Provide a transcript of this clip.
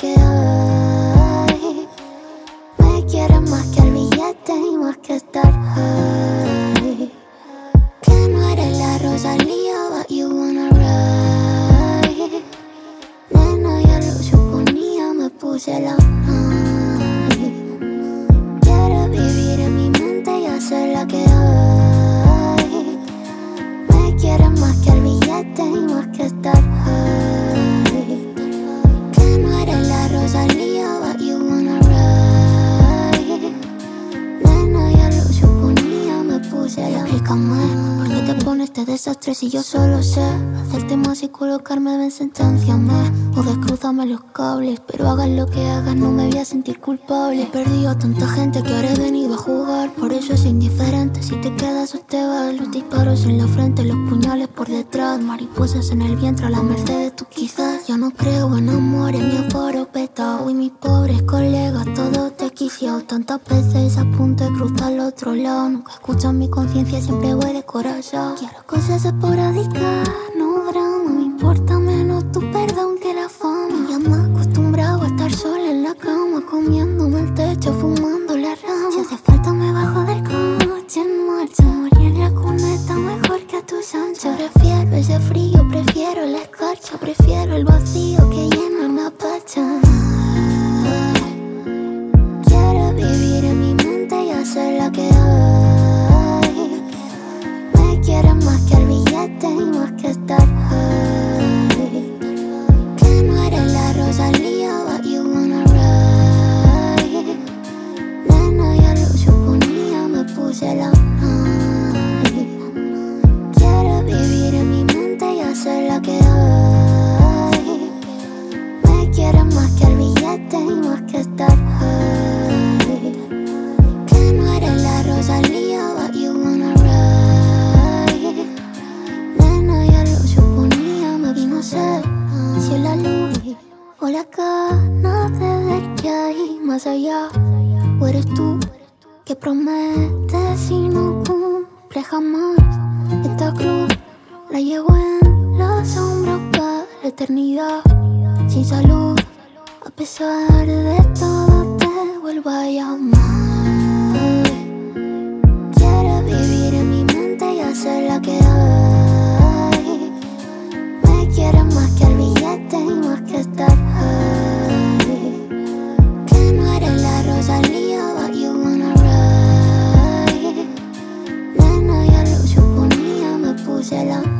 que hay. Me quieren más que el billete y más que estar high. Que no eres la Rosalía, but you wanna ride. Nena, ya lo suponía, me puse la high. Quiero vivir en mi mente y hacer la que hay. Me quieren más que el billete y más que estar high. Desastre si yo solo sé hacerte más y colocarme en sentencia? O descruzame los cables, pero hagas lo que hagas, no me voy a sentir culpable. He perdido a tanta gente que ahora he venido a jugar, por eso es indiferente si te quedas o te vas. Los disparos en la frente, los puñales por detrás, mariposas en el vientre a la merced de tú quizás. Ya no creo en amor, en mi aforo petado y mis pobres colegas todos tantas veces a punto de cruzar al otro lado. Nunca escuchas mi conciencia, siempre voy de corazón. Quiero cosas esporádicas, no drama, me importa menos tu perdón que la fama. Ya me he acostumbrado a estar sola en la cama, comiéndome el techo, fumando la rama. Si hace falta me bajo del coche en marcha, morir en la cuneta mejor que a tus anchas. Prefiero ese frío, prefiero la escarcha, prefiero el vacío que hay. Me quieres más que el billete y más que estar high. Que no eres la Rosalía, but you wanna ride. Nena, ya lo suponía, me puse la high. Quiero vivir en mi mente y hacer la que hay. Me quieres más que el billete y más que estar high. la gana de ver que hay más allá. O eres tú que prometes y no cumple jamás. Esta cruz la llevo en la sombra para la eternidad. Sin salud, a pesar de todo, te vuelvo a llamar. Quiero vivir en mi mente y hacer la que hay. 学了。